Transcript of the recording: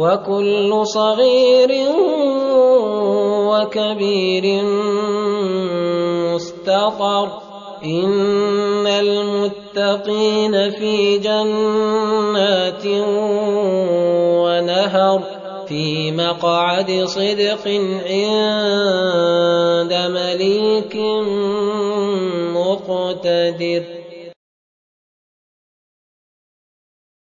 وَكُلُّ صَغِيرٍ وَكَبِيرٍ مُّسْتَطَرٌ. إِنَّ الْمُتَّقِينَ فِي جَنَّاتٍ وَنَهَرٍ فِي مَقْعَدِ صِدْقٍ عِندَ مَلِيكٍ مُّقْتَدِرٍ.